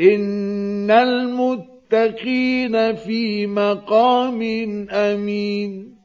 إن المتقين في مقام أمين